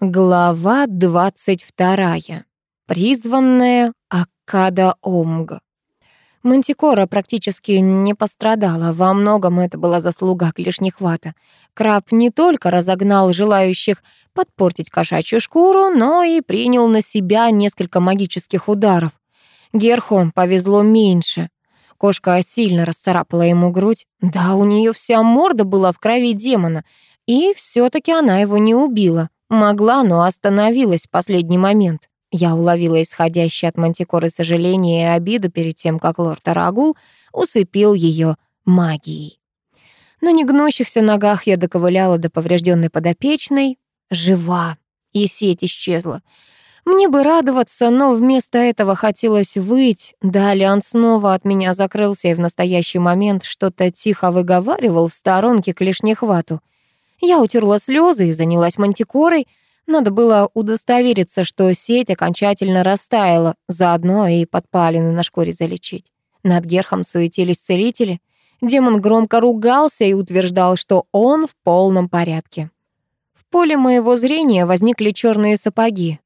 Глава 22. Призванная Акада Омг. Мантикора практически не пострадала, во многом это была заслуга клешнехвата. Краб не только разогнал желающих подпортить кошачью шкуру, но и принял на себя несколько магических ударов. Герху повезло меньше. Кошка сильно расцарапала ему грудь. Да, у нее вся морда была в крови демона, и все таки она его не убила. Могла, но остановилась в последний момент. Я уловила исходящее от мантикоры сожаление и обиду перед тем, как лорд Арагул усыпил ее магией. На негнущихся ногах я доковыляла до поврежденной подопечной. Жива. И сеть исчезла. Мне бы радоваться, но вместо этого хотелось выть. Далее он снова от меня закрылся и в настоящий момент что-то тихо выговаривал в сторонке к лишнехвату. Я утерла слезы и занялась мантикорой. Надо было удостовериться, что сеть окончательно растаяла, заодно и подпалины на шкуре залечить. Над Герхом суетились целители. Демон громко ругался и утверждал, что он в полном порядке. В поле моего зрения возникли черные сапоги.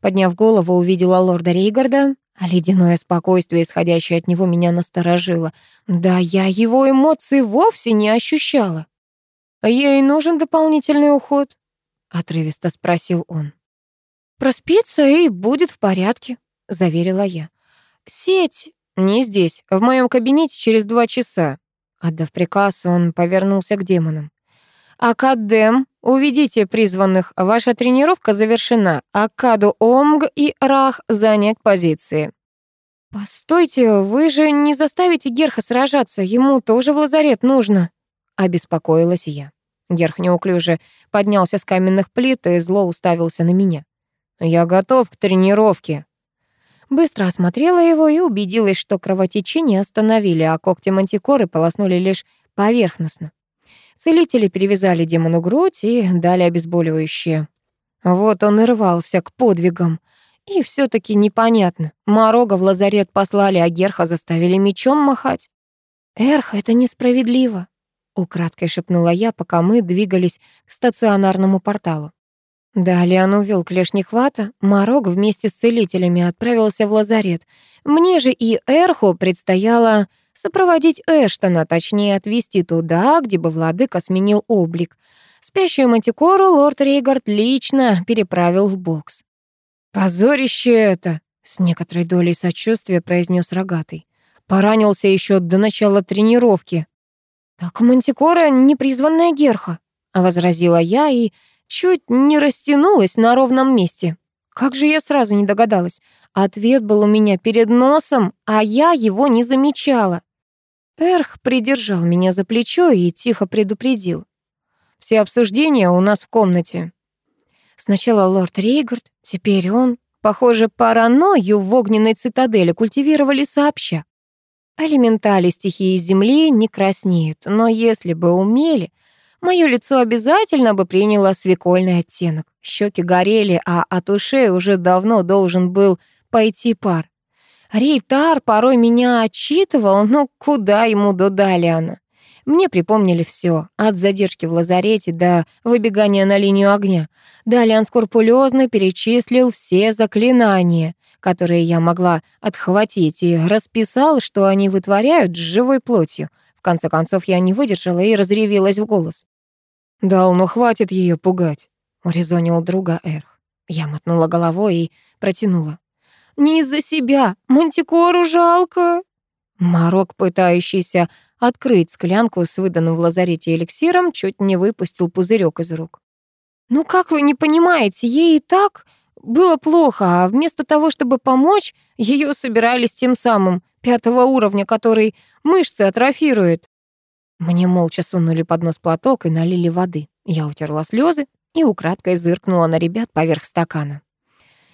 Подняв голову, увидела лорда Рейгарда, а ледяное спокойствие, исходящее от него, меня насторожило. Да я его эмоций вовсе не ощущала. «А «Ей нужен дополнительный уход?» — отрывисто спросил он. «Проспится и будет в порядке», — заверила я. «Сеть не здесь, в моем кабинете через два часа». Отдав приказ, он повернулся к демонам. «Академ, уведите призванных. Ваша тренировка завершена. Акаду Омг и Рах занять позиции». «Постойте, вы же не заставите Герха сражаться, ему тоже в лазарет нужно», — обеспокоилась я. Герх неуклюже поднялся с каменных плит и зло уставился на меня. «Я готов к тренировке». Быстро осмотрела его и убедилась, что кровотечение остановили, а когти мантикоры полоснули лишь поверхностно. Целители перевязали демону грудь и дали обезболивающее. Вот он и рвался к подвигам. И все таки непонятно. Морога в лазарет послали, а Герха заставили мечом махать. «Эрх, это несправедливо», Украдкой шепнула я, пока мы двигались к стационарному порталу. Далее он увел клешнехвата, Марок вместе с целителями отправился в лазарет. Мне же и Эрху предстояло сопроводить Эштона, точнее отвезти туда, где бы владыка сменил облик. Спящую мантикору лорд Рейгард лично переправил в бокс. «Позорище это!» — с некоторой долей сочувствия произнес рогатый. «Поранился еще до начала тренировки». «Так Мантикора — непризванная Герха», — возразила я и чуть не растянулась на ровном месте. Как же я сразу не догадалась. Ответ был у меня перед носом, а я его не замечала. Эрх придержал меня за плечо и тихо предупредил. «Все обсуждения у нас в комнате». Сначала лорд Рейгард, теперь он. Похоже, паранойю в огненной цитадели культивировали сообща. Элементали стихии Земли не краснеют, но если бы умели, мое лицо обязательно бы приняло свекольный оттенок. Щеки горели, а от ушей уже давно должен был пойти пар. Рейтар порой меня отчитывал, но куда ему до Далиана? Мне припомнили все, от задержки в лазарете до выбегания на линию огня. Далиан скрупулезно перечислил все заклинания которые я могла отхватить, и расписал, что они вытворяют с живой плотью. В конце концов, я не выдержала и разревелась в голос. «Дал, ну хватит ее пугать», — урезонил друга Эрх. Я мотнула головой и протянула. «Не из-за себя, мантикору жалко». Марок, пытающийся открыть склянку с выданным в лазарете эликсиром, чуть не выпустил пузырек из рук. «Ну как вы не понимаете, ей и так было плохо, а вместо того, чтобы помочь, ее собирались тем самым пятого уровня, который мышцы атрофирует. Мне молча сунули под нос платок и налили воды. Я утерла слезы и украдкой зыркнула на ребят поверх стакана.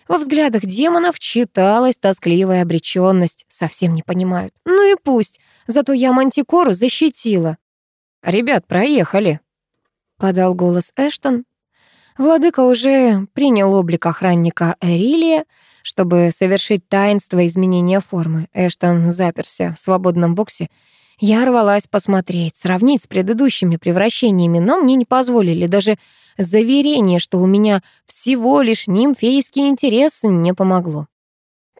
Во взглядах демонов читалась тоскливая обречённость. Совсем не понимают. Ну и пусть, зато я мантикору защитила. «Ребят, проехали», — подал голос Эштон, Владыка уже принял облик охранника Эрилия, чтобы совершить таинство изменения формы. Эштон заперся в свободном боксе. Я рвалась посмотреть, сравнить с предыдущими превращениями, но мне не позволили даже заверение, что у меня все всего лишь нимфейский интерес не помогло.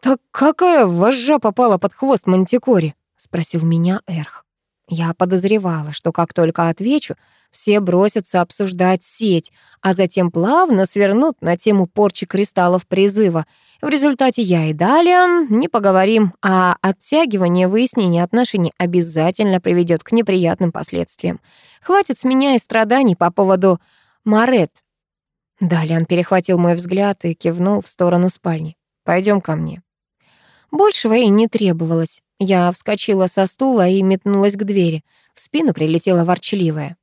«Так какая вожжа попала под хвост Мантикоре?» — спросил меня Эрх. Я подозревала, что как только отвечу, все бросятся обсуждать сеть, а затем плавно свернут на тему порчи кристаллов призыва. В результате я и далее не поговорим, а оттягивание выяснения отношений обязательно приведет к неприятным последствиям. Хватит с меня и страданий по поводу Марет. Далее он перехватил мой взгляд и кивнул в сторону спальни. Пойдем ко мне. Большего и не требовалось. Я вскочила со стула и метнулась к двери. В спину прилетела ворчливая.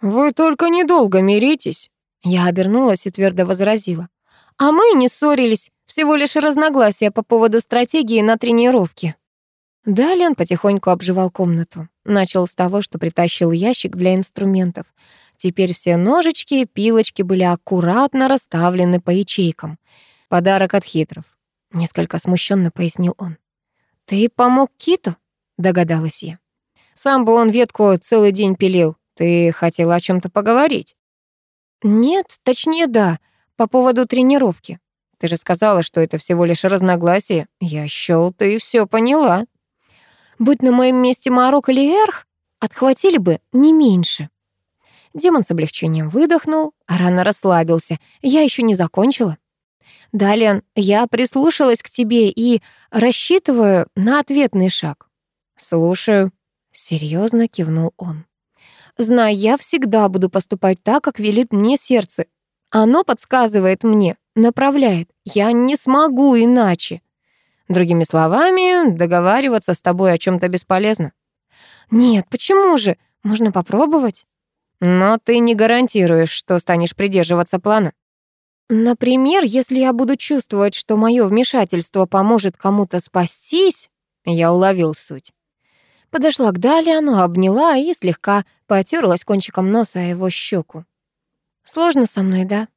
«Вы только недолго миритесь». Я обернулась и твердо возразила. «А мы не ссорились, всего лишь разногласия по поводу стратегии на тренировке». Далее он потихоньку обживал комнату. Начал с того, что притащил ящик для инструментов. Теперь все ножички и пилочки были аккуратно расставлены по ячейкам. Подарок от хитров. Несколько смущенно пояснил он. «Ты помог Киту?» — догадалась я. «Сам бы он ветку целый день пилил. Ты хотела о чем то поговорить?» «Нет, точнее, да, по поводу тренировки. Ты же сказала, что это всего лишь разногласие. Я счёл, ты все поняла. Будь на моем месте Марок или Эрх, отхватили бы не меньше». Демон с облегчением выдохнул, а рано расслабился. Я еще не закончила. Далее я прислушалась к тебе и рассчитываю на ответный шаг. Слушаю. Серьезно кивнул он. Знай, я всегда буду поступать так, как велит мне сердце. Оно подсказывает мне, направляет. Я не смогу иначе. Другими словами, договариваться с тобой о чем то бесполезно. Нет, почему же? Можно попробовать. Но ты не гарантируешь, что станешь придерживаться плана. Например, если я буду чувствовать, что мое вмешательство поможет кому-то спастись, я уловил суть. Подошла к Далиану, обняла и слегка потерлась кончиком носа о его щеку. «Сложно со мной, да?»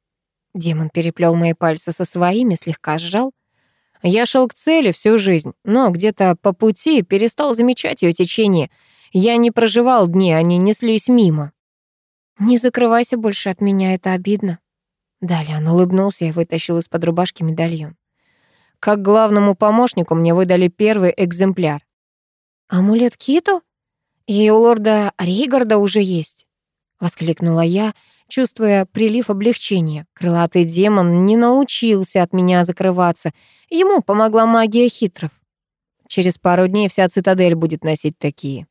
Демон переплел мои пальцы со своими, слегка сжал. Я шел к цели всю жизнь, но где-то по пути перестал замечать ее течение. Я не проживал дни, они неслись мимо. «Не закрывайся больше от меня, это обидно», Далее он улыбнулся и вытащил из-под рубашки медальон. Как главному помощнику мне выдали первый экземпляр. «Амулет Киту? И у лорда Ригарда уже есть?» — воскликнула я, чувствуя прилив облегчения. Крылатый демон не научился от меня закрываться. Ему помогла магия хитров. Через пару дней вся цитадель будет носить такие.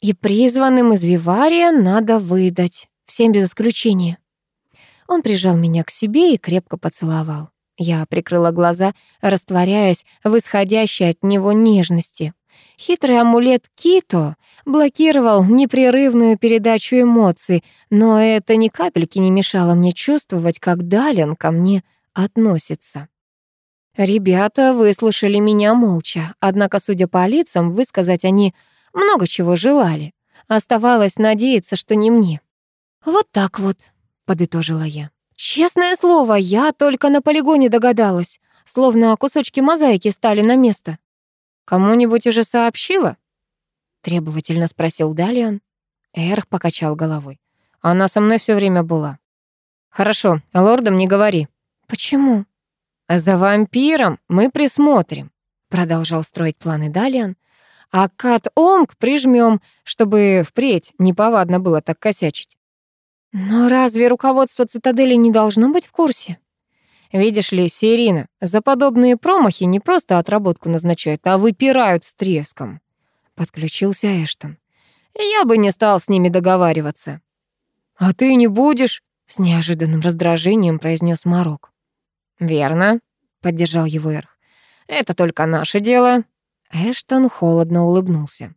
И призванным из Вивария надо выдать, всем без исключения. Он прижал меня к себе и крепко поцеловал. Я прикрыла глаза, растворяясь в исходящей от него нежности. Хитрый амулет Кито блокировал непрерывную передачу эмоций, но это ни капельки не мешало мне чувствовать, как Далин ко мне относится. Ребята выслушали меня молча, однако, судя по лицам, высказать они много чего желали. Оставалось надеяться, что не мне. Вот так вот подытожила я. Честное слово, я только на полигоне догадалась, словно кусочки мозаики стали на место. Кому-нибудь уже сообщила? требовательно спросил Далиан. Эрх покачал головой. Она со мной все время была. Хорошо, лордам не говори. Почему? За вампиром мы присмотрим, продолжал строить планы Далиан. А Кат Онг прижмем, чтобы впредь неповадно было так косячить. Но разве руководство цитадели не должно быть в курсе? Видишь ли, Сирина, за подобные промахи не просто отработку назначают, а выпирают с треском. Подключился Эштон. Я бы не стал с ними договариваться. А ты не будешь? С неожиданным раздражением произнес Марок. Верно, поддержал его Эрх. Это только наше дело. Эштон холодно улыбнулся.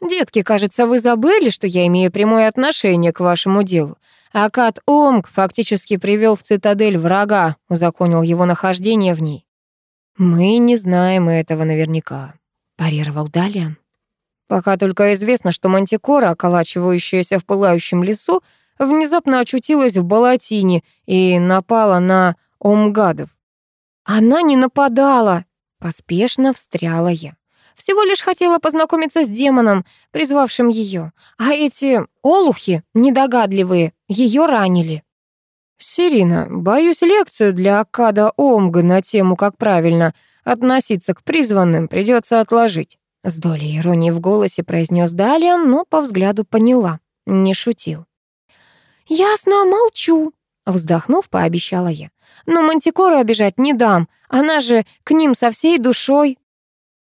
«Детки, кажется, вы забыли, что я имею прямое отношение к вашему делу. А Кат Омг фактически привел в цитадель врага, узаконил его нахождение в ней». «Мы не знаем этого наверняка», — парировал Далиан. «Пока только известно, что мантикора, околачивающаяся в пылающем лесу, внезапно очутилась в Балатине и напала на омгадов». «Она не нападала!» — поспешно встряла я. Всего лишь хотела познакомиться с демоном, призвавшим ее. А эти олухи, недогадливые, ее ранили. «Сирина, боюсь, лекцию для Акада Омга на тему, как правильно относиться к призванным, придется отложить». С долей иронии в голосе произнес Далиан, но по взгляду поняла, не шутил. «Ясно, молчу», — вздохнув, пообещала я. «Но Мантикору обижать не дам, она же к ним со всей душой».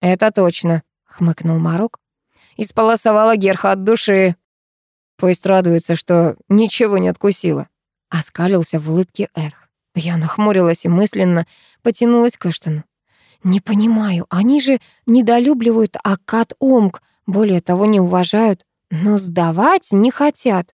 «Это точно», — хмыкнул Марок. «Исполосовала Герха от души». Пусть радуется, что ничего не откусила. Оскалился в улыбке Эрх. Я нахмурилась и мысленно потянулась к Эштону. «Не понимаю, они же недолюбливают Акад Омг, более того, не уважают, но сдавать не хотят».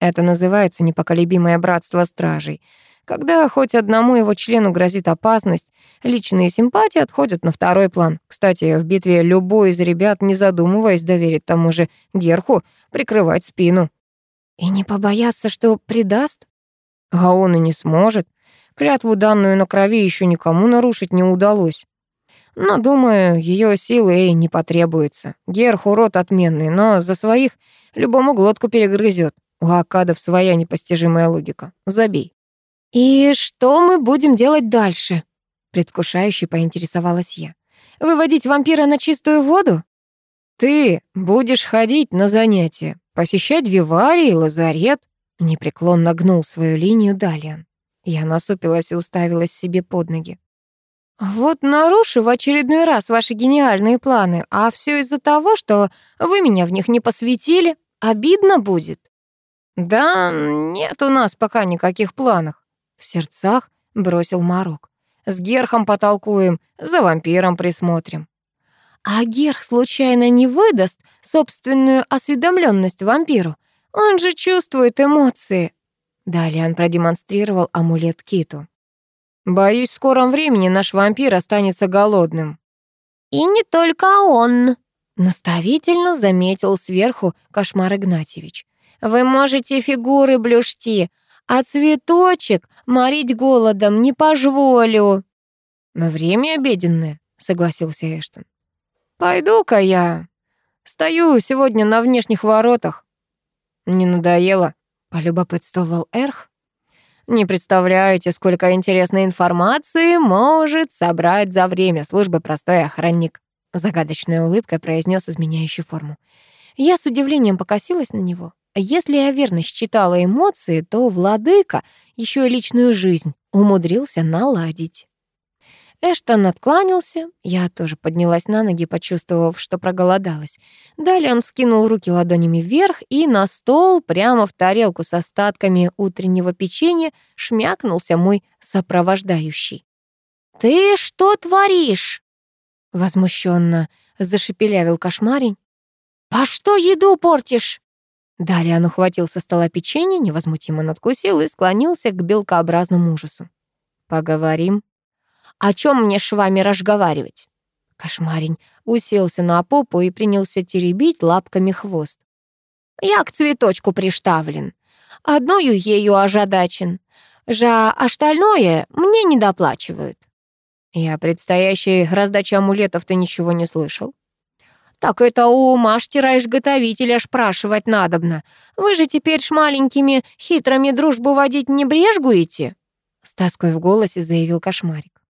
Это называется непоколебимое братство стражей. Когда хоть одному его члену грозит опасность, личные симпатии отходят на второй план. Кстати, в битве любой из ребят, не задумываясь, доверит тому же Герху прикрывать спину. «И не побояться, что предаст?» А он и не сможет. Клятву, данную на крови, еще никому нарушить не удалось. Но, думаю, ее силы и не потребуется. Герх урод отменный, но за своих любому глотку перегрызет. У Акадов своя непостижимая логика. Забей. «И что мы будем делать дальше?» Предвкушающе поинтересовалась я. «Выводить вампира на чистую воду?» «Ты будешь ходить на занятия, посещать виварий, лазарет», Непреклонно гнул свою линию Далиан. Я насупилась и уставилась себе под ноги. «Вот нарушу в очередной раз ваши гениальные планы, а все из-за того, что вы меня в них не посвятили. Обидно будет». «Да нет у нас пока никаких планов», — в сердцах бросил Марок. «С Герхом потолкуем, за вампиром присмотрим». «А Герх случайно не выдаст собственную осведомленность вампиру? Он же чувствует эмоции». Далее он продемонстрировал амулет Киту. «Боюсь, в скором времени наш вампир останется голодным». «И не только он», — наставительно заметил сверху Кошмар Игнатьевич. «Вы можете фигуры блюшти, а цветочек морить голодом не позволю». «Время обеденное», — согласился Эштон. «Пойду-ка я. Стою сегодня на внешних воротах. «Не надоело?» — полюбопытствовал Эрх. «Не представляете, сколько интересной информации может собрать за время службы простой охранник», — загадочной улыбкой произнес изменяющий форму. Я с удивлением покосилась на него. Если я верно считала эмоции, то владыка еще и личную жизнь умудрился наладить. Эштон откланялся, я тоже поднялась на ноги, почувствовав, что проголодалась. Далее он вскинул руки ладонями вверх, и на стол, прямо в тарелку с остатками утреннего печенья, шмякнулся мой сопровождающий. «Ты что творишь?» Возмущенно зашепелявил кошмарень. «По что еду портишь?» Далее он ухватил со стола печенье, невозмутимо надкусил и склонился к белкообразному ужасу. «Поговорим», о чем мне с вами разговаривать?» Кошмарень уселся на попу и принялся теребить лапками хвост. «Я к цветочку приштавлен. Одною ею ожадачен. Жа остальное мне не доплачивают». «Я предстоящей раздачи амулетов-то ничего не слышал». «Так это у мастера-изготовителя спрашивать надобно. Вы же теперь с маленькими хитрыми дружбу водить не брежгуете?» С тоской в голосе заявил кошмарик.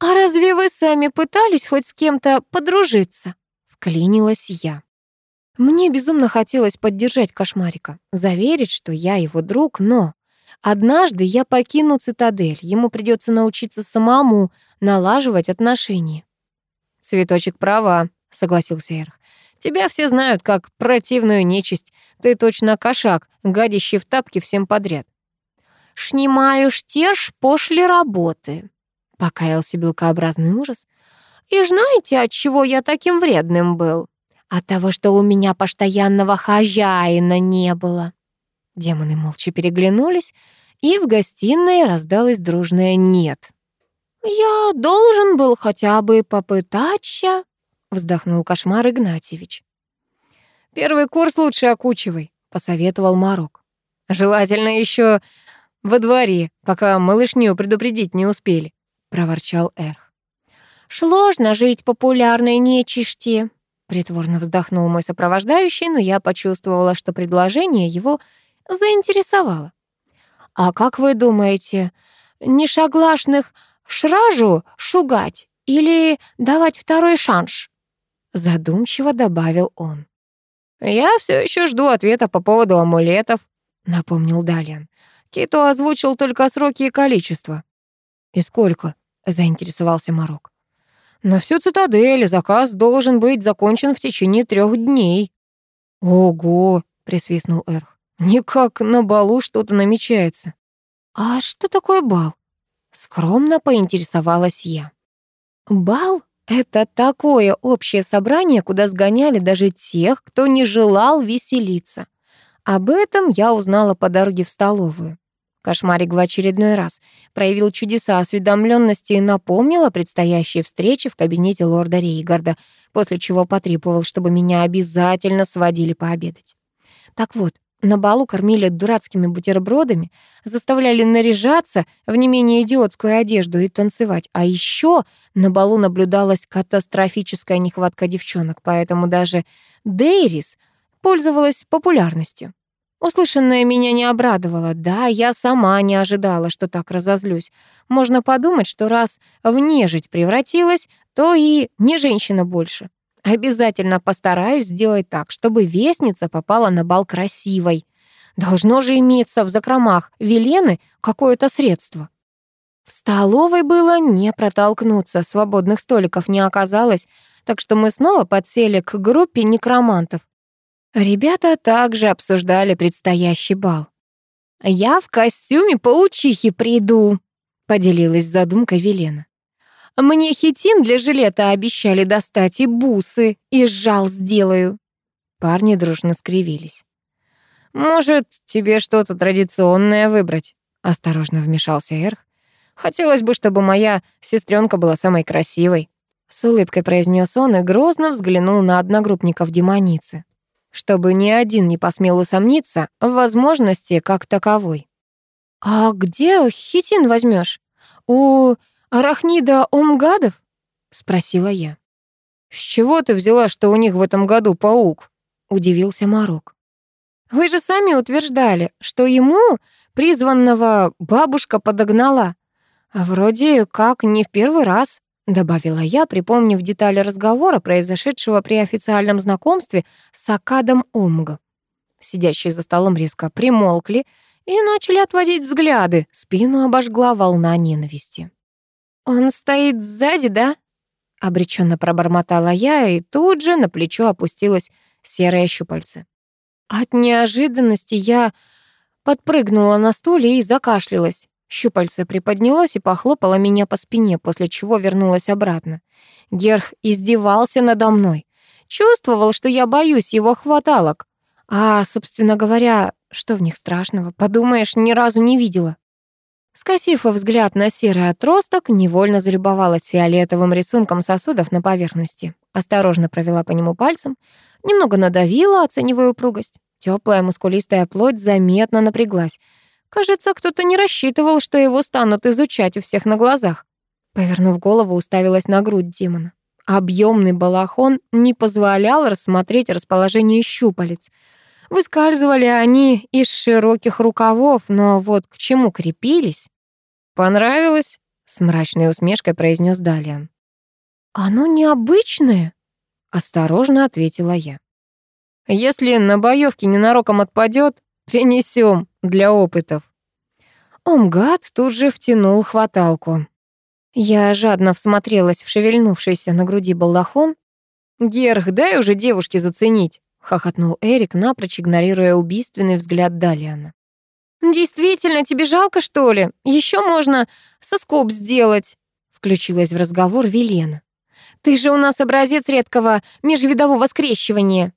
«А разве вы сами пытались хоть с кем-то подружиться?» Вклинилась я. Мне безумно хотелось поддержать кошмарика, заверить, что я его друг, но однажды я покину цитадель, ему придется научиться самому налаживать отношения. «Цветочек права», — согласился Эрх. «Тебя все знают как противную нечисть. Ты точно кошак, гадящий в тапки всем подряд». «Шнимаешь те ж пошли работы», покаялся белкообразный ужас. «И знаете, от чего я таким вредным был? От того, что у меня постоянного хозяина не было». Демоны молча переглянулись, и в гостиной раздалось дружное «нет». «Я должен был хотя бы попытаться», — вздохнул кошмар Игнатьевич. «Первый курс лучше окучивай», — посоветовал Марок. «Желательно еще во дворе, пока малышню предупредить не успели» проворчал Эрх. «Сложно жить популярной нечисти», — притворно вздохнул мой сопровождающий, но я почувствовала, что предложение его заинтересовало. А как вы думаете, не шаглашных шражу шугать или давать второй шанс?» Задумчиво добавил он. «Я все еще жду ответа по поводу амулетов», — напомнил Далиан. Кито озвучил только сроки и количество. «И сколько?» — заинтересовался Марок. «На всю цитадель заказ должен быть закончен в течение трех дней». «Ого!» — присвистнул Эрх. «Никак на балу что-то намечается». «А что такое бал?» — скромно поинтересовалась я. «Бал — это такое общее собрание, куда сгоняли даже тех, кто не желал веселиться. Об этом я узнала по дороге в столовую. Кошмарик в очередной раз проявил чудеса осведомленности и напомнил о предстоящей встрече в кабинете лорда Рейгарда, после чего потребовал, чтобы меня обязательно сводили пообедать. Так вот, на балу кормили дурацкими бутербродами, заставляли наряжаться в не менее идиотскую одежду и танцевать. А еще на балу наблюдалась катастрофическая нехватка девчонок, поэтому даже Дейрис пользовалась популярностью. Услышанное меня не обрадовало. Да, я сама не ожидала, что так разозлюсь. Можно подумать, что раз в нежить превратилась, то и не женщина больше. Обязательно постараюсь сделать так, чтобы вестница попала на бал красивой. Должно же иметься в закромах Велены какое-то средство. В столовой было не протолкнуться, свободных столиков не оказалось, так что мы снова подсели к группе некромантов. Ребята также обсуждали предстоящий бал. «Я в костюме паучихи приду», — поделилась задумкой Велена. «Мне хитин для жилета обещали достать и бусы, и жал сделаю». Парни дружно скривились. «Может, тебе что-то традиционное выбрать?» — осторожно вмешался Эрх. «Хотелось бы, чтобы моя сестренка была самой красивой». С улыбкой произнес он и грозно взглянул на одногруппников демоницы чтобы ни один не посмел усомниться в возможности как таковой. «А где хитин возьмешь? У арахнида омгадов?» — спросила я. «С чего ты взяла, что у них в этом году паук?» — удивился Марок. «Вы же сами утверждали, что ему призванного бабушка подогнала. А вроде как не в первый раз добавила я, припомнив детали разговора, произошедшего при официальном знакомстве с Акадом Омга. Сидящие за столом резко примолкли и начали отводить взгляды, спину обожгла волна ненависти. «Он стоит сзади, да?» — обреченно пробормотала я, и тут же на плечо опустилась серая щупальце. От неожиданности я подпрыгнула на стуле и закашлялась. Щупальце приподнялось и похлопало меня по спине, после чего вернулось обратно. Герх издевался надо мной. Чувствовал, что я боюсь его хваталок. А, собственно говоря, что в них страшного? Подумаешь, ни разу не видела. Скосив взгляд на серый отросток, невольно залюбовалась фиолетовым рисунком сосудов на поверхности. Осторожно провела по нему пальцем, немного надавила, оценивая упругость. Теплая мускулистая плоть заметно напряглась. Кажется, кто-то не рассчитывал, что его станут изучать у всех на глазах. Повернув голову, уставилась на грудь демона. Объемный балахон не позволял рассмотреть расположение щупалец. Выскальзывали они из широких рукавов, но вот к чему крепились? «Понравилось?» — с мрачной усмешкой произнес Далиан. «Оно необычное», — осторожно ответила я. «Если на боёвке ненароком отпадёт, принесём для опытов». Омгад тут же втянул хваталку. Я жадно всмотрелась в шевельнувшийся на груди балахон. «Герх, дай уже девушке заценить», — хохотнул Эрик, напрочь игнорируя убийственный взгляд Далиана. «Действительно, тебе жалко, что ли? Еще можно соскоб сделать», — включилась в разговор Велена. «Ты же у нас образец редкого межвидового скрещивания».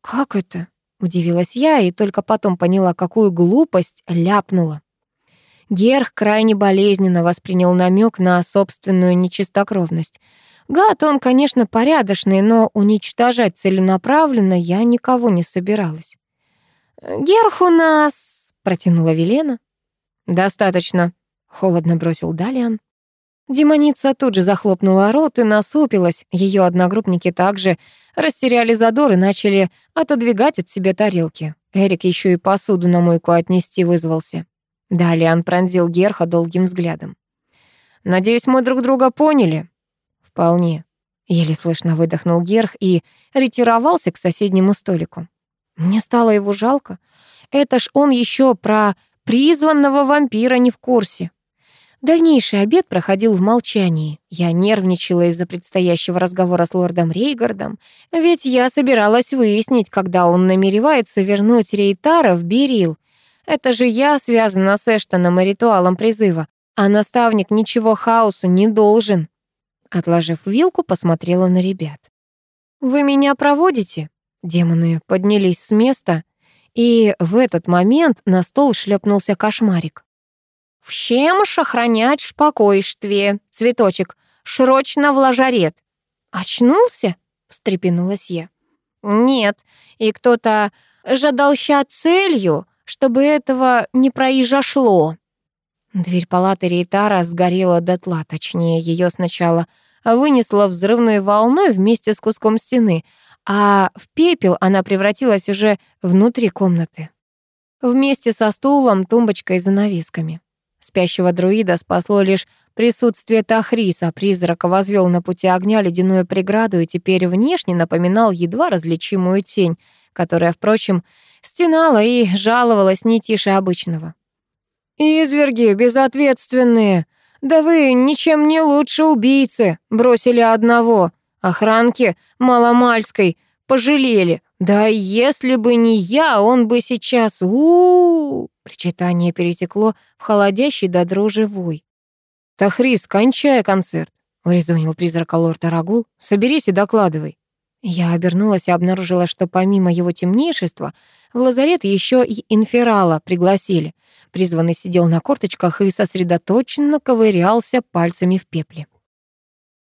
«Как это?» Удивилась я и только потом поняла, какую глупость ляпнула. Герх крайне болезненно воспринял намек на собственную нечистокровность. Гад он, конечно, порядочный, но уничтожать целенаправленно я никого не собиралась. «Герх у нас...» — протянула Велена. «Достаточно», — холодно бросил Далиан. Демоница тут же захлопнула рот и насупилась. Ее одногруппники также растеряли задор и начали отодвигать от себя тарелки. Эрик еще и посуду на мойку отнести вызвался. Далее он пронзил Герха долгим взглядом. «Надеюсь, мы друг друга поняли?» «Вполне». Еле слышно выдохнул Герх и ретировался к соседнему столику. Мне стало его жалко. Это ж он еще про призванного вампира не в курсе. Дальнейший обед проходил в молчании. Я нервничала из-за предстоящего разговора с лордом Рейгардом, ведь я собиралась выяснить, когда он намеревается вернуть Рейтара в Берил. Это же я связана с Эштоном и ритуалом призыва, а наставник ничего хаосу не должен. Отложив вилку, посмотрела на ребят. «Вы меня проводите?» Демоны поднялись с места, и в этот момент на стол шлепнулся кошмарик. «Всем охранять шпокойствие, цветочек, срочно в ложарет». «Очнулся?» — встрепенулась я. «Нет, и кто-то жадался целью, чтобы этого не произошло». Дверь палаты Рейтара сгорела дотла, точнее, ее сначала вынесло взрывной волной вместе с куском стены, а в пепел она превратилась уже внутри комнаты. Вместе со стулом, тумбочкой и занавесками. Спящего друида спасло лишь присутствие Тахриса. Призрак возвел на пути огня ледяную преграду и теперь внешне напоминал едва различимую тень, которая, впрочем, стенала и жаловалась не тише обычного. «Изверги безответственные! Да вы ничем не лучше убийцы! Бросили одного! Охранки Маломальской пожалели! Да если бы не я, он бы сейчас... у, -у, -у Причитание перетекло в холодящий до дрожи вой. «Тахрис, кончай концерт», — урезонил призрака лорда Рагул. «Соберись и докладывай». Я обернулась и обнаружила, что помимо его темнейшества в лазарет еще и инферала пригласили. Призванный сидел на корточках и сосредоточенно ковырялся пальцами в пепле.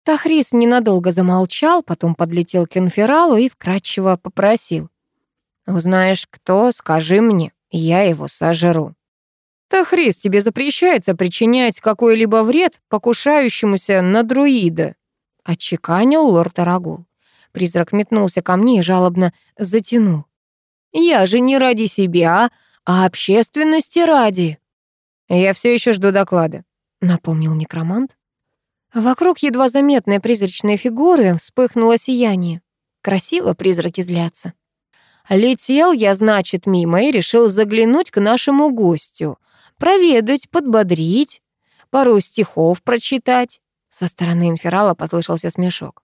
Тахрис ненадолго замолчал, потом подлетел к инфералу и вкратчиво попросил. «Узнаешь, кто, скажи мне» я его сожру. Тахрис, тебе запрещается причинять какой-либо вред покушающемуся на друида, отчеканил лорд Арагул. Призрак метнулся ко мне и жалобно затянул. Я же не ради себя, а общественности ради. Я все еще жду доклада, напомнил некромант. Вокруг едва заметной призрачной фигуры вспыхнуло сияние. Красиво призраки злятся. Летел я, значит, мимо и решил заглянуть к нашему гостю, проведать, подбодрить, пару стихов прочитать. Со стороны инферала послышался смешок.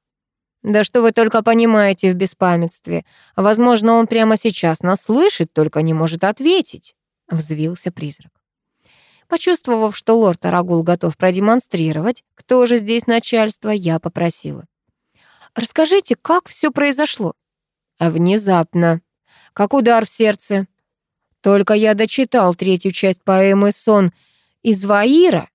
«Да что вы только понимаете в беспамятстве? Возможно, он прямо сейчас нас слышит, только не может ответить», — взвился призрак. Почувствовав, что лорд Арагул готов продемонстрировать, кто же здесь начальство, я попросила. «Расскажите, как все произошло?» «Внезапно», как удар в сердце. Только я дочитал третью часть поэмы «Сон» из Ваира,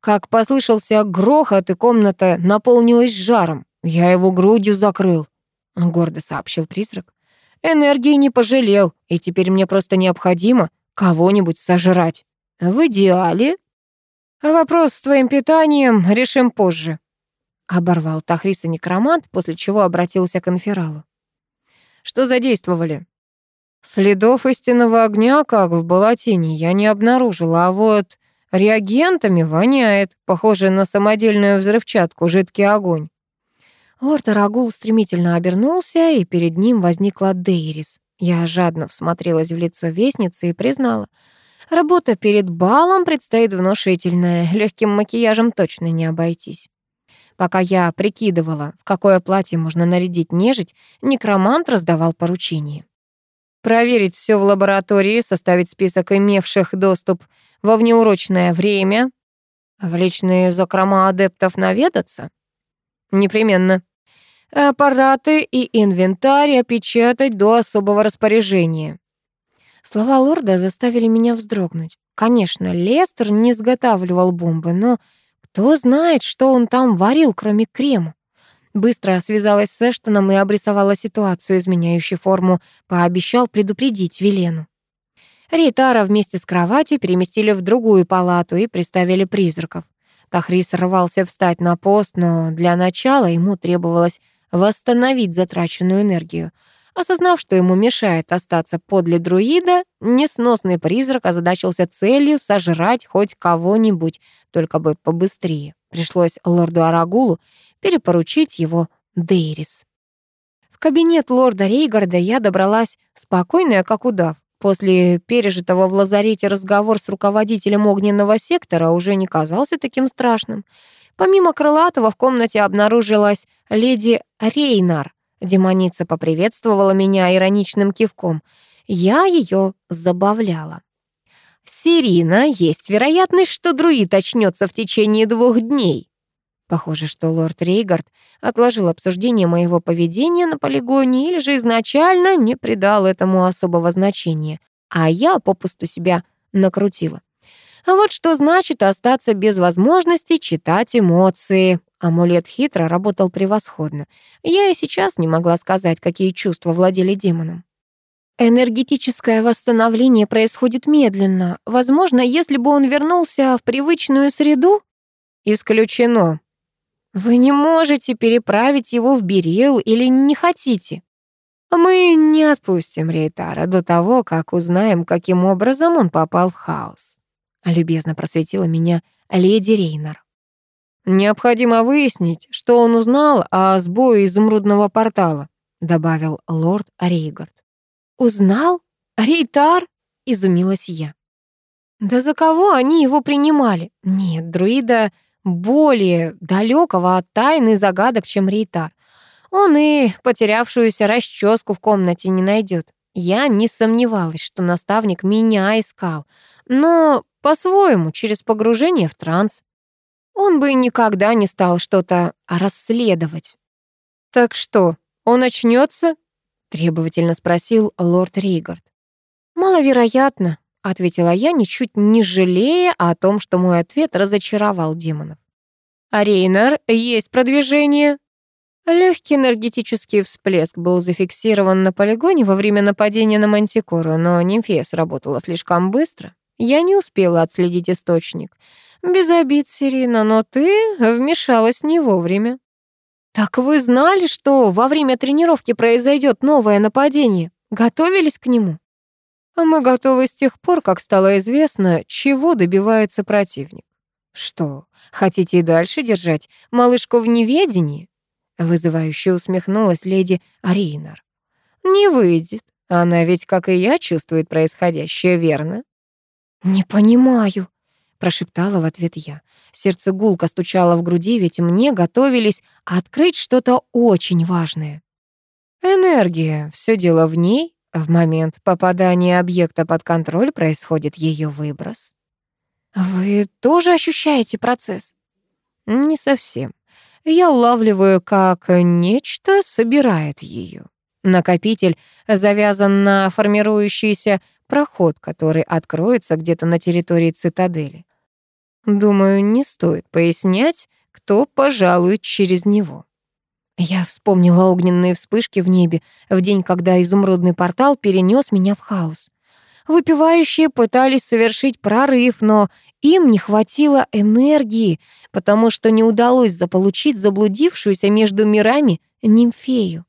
как послышался грохот, и комната наполнилась жаром. Я его грудью закрыл, — гордо сообщил призрак. Энергии не пожалел, и теперь мне просто необходимо кого-нибудь сожрать. В идеале. Вопрос с твоим питанием решим позже. Оборвал Тахриса некромант, после чего обратился к инфералу. Что задействовали? Следов истинного огня, как в Балатине, я не обнаружила, а вот реагентами воняет, похоже на самодельную взрывчатку, жидкий огонь. Лорд Арагул стремительно обернулся, и перед ним возникла Дейрис. Я жадно всмотрелась в лицо вестницы и признала. Работа перед балом предстоит внушительная, легким макияжем точно не обойтись. Пока я прикидывала, в какое платье можно нарядить нежить, некромант раздавал поручения проверить все в лаборатории, составить список имевших доступ во внеурочное время, в личные закрома адептов наведаться? Непременно. Аппараты и инвентарь опечатать до особого распоряжения. Слова лорда заставили меня вздрогнуть. Конечно, Лестер не изготавливал бомбы, но кто знает, что он там варил, кроме крема. Быстро связалась с Эштоном и обрисовала ситуацию, изменяющую форму, пообещал предупредить Велену. Рейтара вместе с кроватью переместили в другую палату и приставили призраков. Тахрис рвался встать на пост, но для начала ему требовалось восстановить затраченную энергию. Осознав, что ему мешает остаться подле друида, несносный призрак озадачился целью сожрать хоть кого-нибудь, только бы побыстрее. Пришлось лорду Арагулу перепоручить его Дейрис. В кабинет лорда Рейгарда я добралась спокойная, как удав. После пережитого в лазарете разговор с руководителем огненного сектора уже не казался таким страшным. Помимо Крылатого в комнате обнаружилась леди Рейнар. Демоница поприветствовала меня ироничным кивком. Я ее забавляла. «Сирина, есть вероятность, что друид очнется в течение двух дней». Похоже, что лорд Рейгард отложил обсуждение моего поведения на полигоне или же изначально не придал этому особого значения, а я попусту себя накрутила. А вот что значит остаться без возможности читать эмоции. Амулет хитро работал превосходно. Я и сейчас не могла сказать, какие чувства владели демоном. Энергетическое восстановление происходит медленно. Возможно, если бы он вернулся в привычную среду? Исключено. Вы не можете переправить его в Берил или не хотите? Мы не отпустим Рейтара до того, как узнаем, каким образом он попал в хаос. Любезно просветила меня леди Рейнер. «Необходимо выяснить, что он узнал о сбое изумрудного портала», добавил лорд Рейгард. «Узнал? Рейтар?» — изумилась я. «Да за кого они его принимали? Нет, друида более далекого от тайны загадок, чем Рейтар. Он и потерявшуюся расческу в комнате не найдет. Я не сомневалась, что наставник меня искал, но по-своему, через погружение в транс. Он бы никогда не стал что-то расследовать. «Так что, он очнется? требовательно спросил лорд Ригард. «Маловероятно», — ответила я, ничуть не жалея о том, что мой ответ разочаровал демонов. «А Рейнар, есть продвижение?» Легкий энергетический всплеск был зафиксирован на полигоне во время нападения на Мантикору, но нимфея сработала слишком быстро. Я не успела отследить источник. Без обид, Сирина, но ты вмешалась не вовремя. Так вы знали, что во время тренировки произойдет новое нападение? Готовились к нему? А мы готовы с тех пор, как стало известно, чего добивается противник. Что, хотите и дальше держать малышку в неведении? Вызывающе усмехнулась леди Аринар. Не выйдет. Она ведь, как и я, чувствует происходящее, верно? «Не понимаю», — прошептала в ответ я. Сердце гулко стучало в груди, ведь мне готовились открыть что-то очень важное. Энергия, все дело в ней. В момент попадания объекта под контроль происходит ее выброс. Вы тоже ощущаете процесс? Не совсем. Я улавливаю, как нечто собирает ее. Накопитель завязан на формирующийся проход, который откроется где-то на территории цитадели. Думаю, не стоит пояснять, кто пожалует через него. Я вспомнила огненные вспышки в небе в день, когда изумрудный портал перенес меня в хаос. Выпивающие пытались совершить прорыв, но им не хватило энергии, потому что не удалось заполучить заблудившуюся между мирами нимфею.